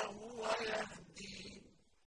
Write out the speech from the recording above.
له